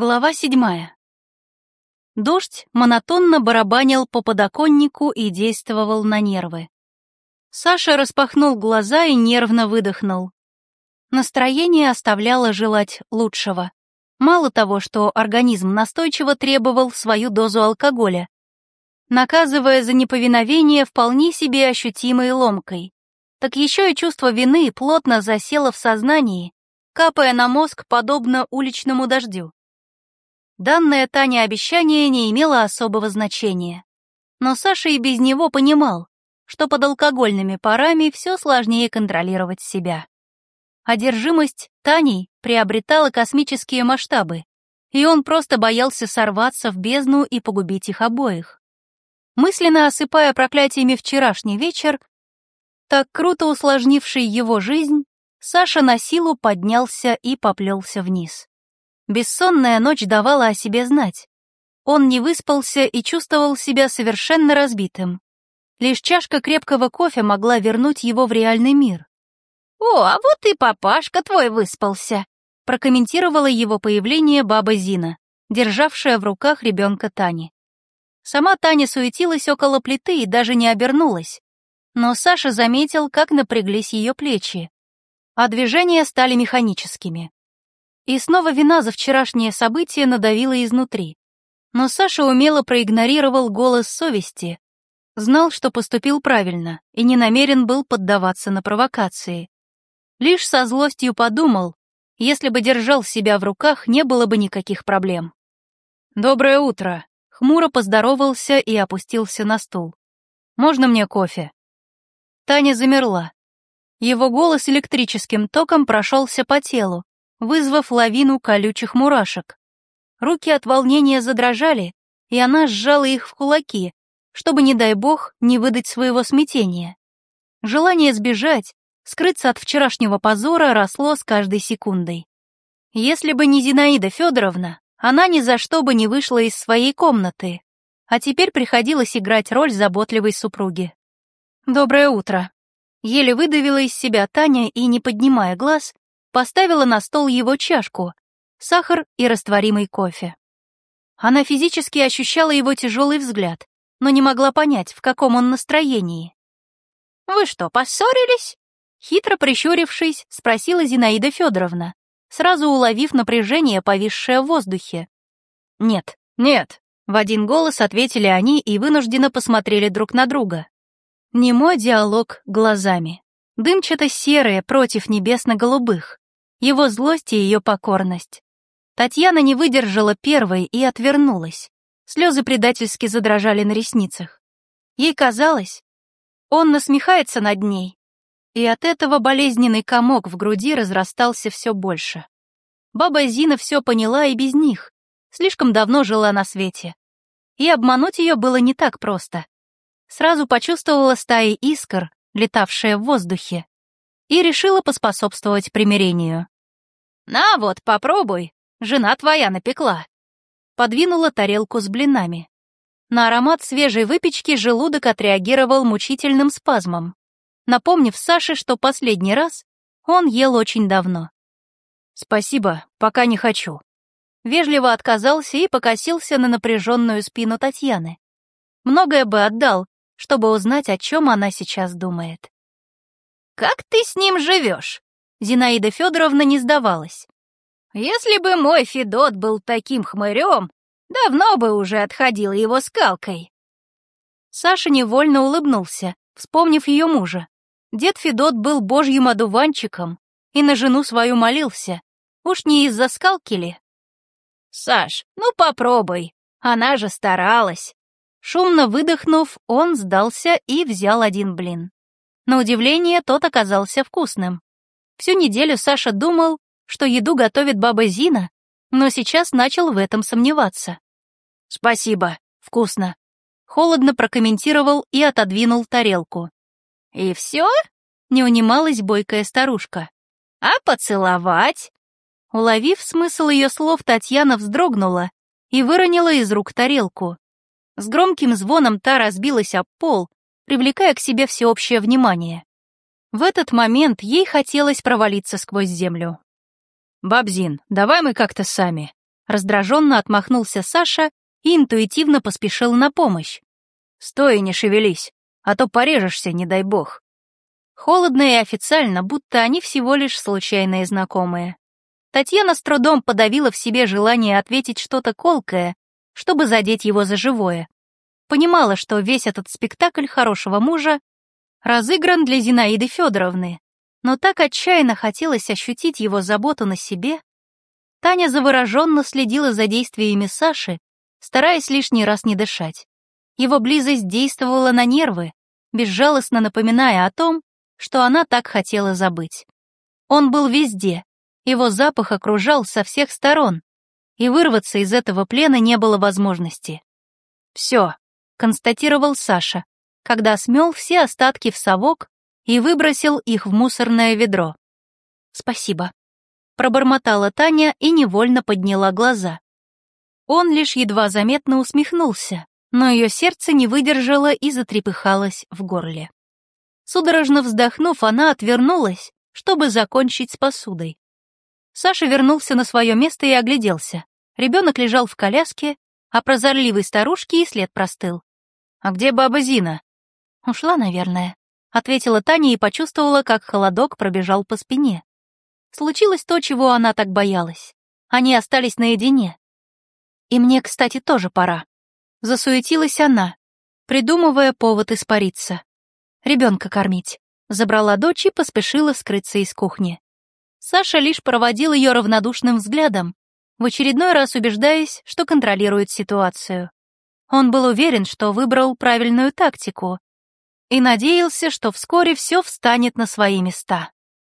Глава седьмая. Дождь монотонно барабанил по подоконнику и действовал на нервы. Саша распахнул глаза и нервно выдохнул. Настроение оставляло желать лучшего. Мало того, что организм настойчиво требовал свою дозу алкоголя, наказывая за неповиновение вполне себе ощутимой ломкой, так еще и чувство вины плотно засело в сознании, капая на мозг подобно уличному дождю. Данное Тане обещание не имело особого значения. Но Саша и без него понимал, что под алкогольными парами все сложнее контролировать себя. Одержимость Таней приобретала космические масштабы, и он просто боялся сорваться в бездну и погубить их обоих. Мысленно осыпая проклятиями вчерашний вечер, так круто усложнивший его жизнь, Саша на силу поднялся и поплелся вниз. Бессонная ночь давала о себе знать. Он не выспался и чувствовал себя совершенно разбитым. Лишь чашка крепкого кофе могла вернуть его в реальный мир. «О, а вот и папашка твой выспался», прокомментировала его появление баба Зина, державшая в руках ребенка Тани. Сама Таня суетилась около плиты и даже не обернулась. Но Саша заметил, как напряглись ее плечи, а движения стали механическими. И снова вина за вчерашнее событие надавила изнутри. Но Саша умело проигнорировал голос совести, знал, что поступил правильно и не намерен был поддаваться на провокации. Лишь со злостью подумал, если бы держал себя в руках, не было бы никаких проблем. «Доброе утро», — хмуро поздоровался и опустился на стул. «Можно мне кофе?» Таня замерла. Его голос электрическим током прошелся по телу, вызвав лавину колючих мурашек. Руки от волнения задрожали, и она сжала их в кулаки, чтобы, не дай бог, не выдать своего смятения. Желание сбежать, скрыться от вчерашнего позора росло с каждой секундой. Если бы не Зинаида Федоровна, она ни за что бы не вышла из своей комнаты, а теперь приходилось играть роль заботливой супруги. «Доброе утро», Еле выдавила из себя Таня и, не поднимая глаз, поставила на стол его чашку, сахар и растворимый кофе. Она физически ощущала его тяжелый взгляд, но не могла понять, в каком он настроении. «Вы что, поссорились?» Хитро прищурившись, спросила Зинаида Федоровна, сразу уловив напряжение, повисшее в воздухе. «Нет, нет», — в один голос ответили они и вынужденно посмотрели друг на друга. Немой диалог глазами. Дымчато-серые против небесно-голубых. Его злость и ее покорность. Татьяна не выдержала первой и отвернулась. Слезы предательски задрожали на ресницах. Ей казалось, он насмехается над ней, и от этого болезненный комок в груди разрастался все больше. Баба Зина все поняла и без них, слишком давно жила на свете. И обмануть ее было не так просто. Сразу почувствовала стаи искр, летавшие в воздухе, и решила поспособствовать примирению. «На вот, попробуй, жена твоя напекла». Подвинула тарелку с блинами. На аромат свежей выпечки желудок отреагировал мучительным спазмом, напомнив Саше, что последний раз он ел очень давно. «Спасибо, пока не хочу». Вежливо отказался и покосился на напряженную спину Татьяны. Многое бы отдал, чтобы узнать, о чем она сейчас думает. «Как ты с ним живешь?» Зинаида Федоровна не сдавалась. «Если бы мой Федот был таким хмырем, давно бы уже отходил его скалкой». Саша невольно улыбнулся, вспомнив ее мужа. Дед Федот был божьим одуванчиком и на жену свою молился. Уж не из-за скалки ли? «Саш, ну попробуй, она же старалась». Шумно выдохнув, он сдался и взял один блин. На удивление, тот оказался вкусным. Всю неделю Саша думал, что еду готовит баба Зина, но сейчас начал в этом сомневаться. «Спасибо, вкусно», — холодно прокомментировал и отодвинул тарелку. «И все?» — не унималась бойкая старушка. «А поцеловать?» Уловив смысл ее слов, Татьяна вздрогнула и выронила из рук тарелку. С громким звоном та разбилась об пол, привлекая к себе всеобщее внимание. В этот момент ей хотелось провалиться сквозь землю. «Бабзин, давай мы как-то сами», Раздраженно отмахнулся Саша и интуитивно поспешил на помощь. «Стой не шевелись, а то порежешься, не дай бог». Холодно и официально, будто они всего лишь случайные знакомые. Татьяна с трудом подавила в себе желание ответить что-то колкое, чтобы задеть его за живое. Понимала, что весь этот спектакль хорошего мужа разыгран для Зинаиды Федоровны, но так отчаянно хотелось ощутить его заботу на себе. Таня завороженно следила за действиями Саши, стараясь лишний раз не дышать. Его близость действовала на нервы, безжалостно напоминая о том, что она так хотела забыть. Он был везде, его запах окружал со всех сторон, и вырваться из этого плена не было возможности. «Все», — констатировал Саша, когда смел все остатки в совок и выбросил их в мусорное ведро. «Спасибо», — пробормотала Таня и невольно подняла глаза. Он лишь едва заметно усмехнулся, но ее сердце не выдержало и затрепыхалось в горле. Судорожно вздохнув, она отвернулась, чтобы закончить с посудой. Саша вернулся на свое место и огляделся. Ребенок лежал в коляске, а прозорливой старушке и след простыл. «А где баба Зина?» «Ушла, наверное», — ответила Таня и почувствовала, как холодок пробежал по спине. Случилось то, чего она так боялась. Они остались наедине. И мне, кстати, тоже пора. Засуетилась она, придумывая повод испариться. Ребенка кормить. Забрала дочь и поспешила скрыться из кухни. Саша лишь проводил ее равнодушным взглядом, в очередной раз убеждаясь, что контролирует ситуацию. Он был уверен, что выбрал правильную тактику и надеялся, что вскоре все встанет на свои места.